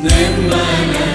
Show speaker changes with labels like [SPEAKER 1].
[SPEAKER 1] Name
[SPEAKER 2] my name.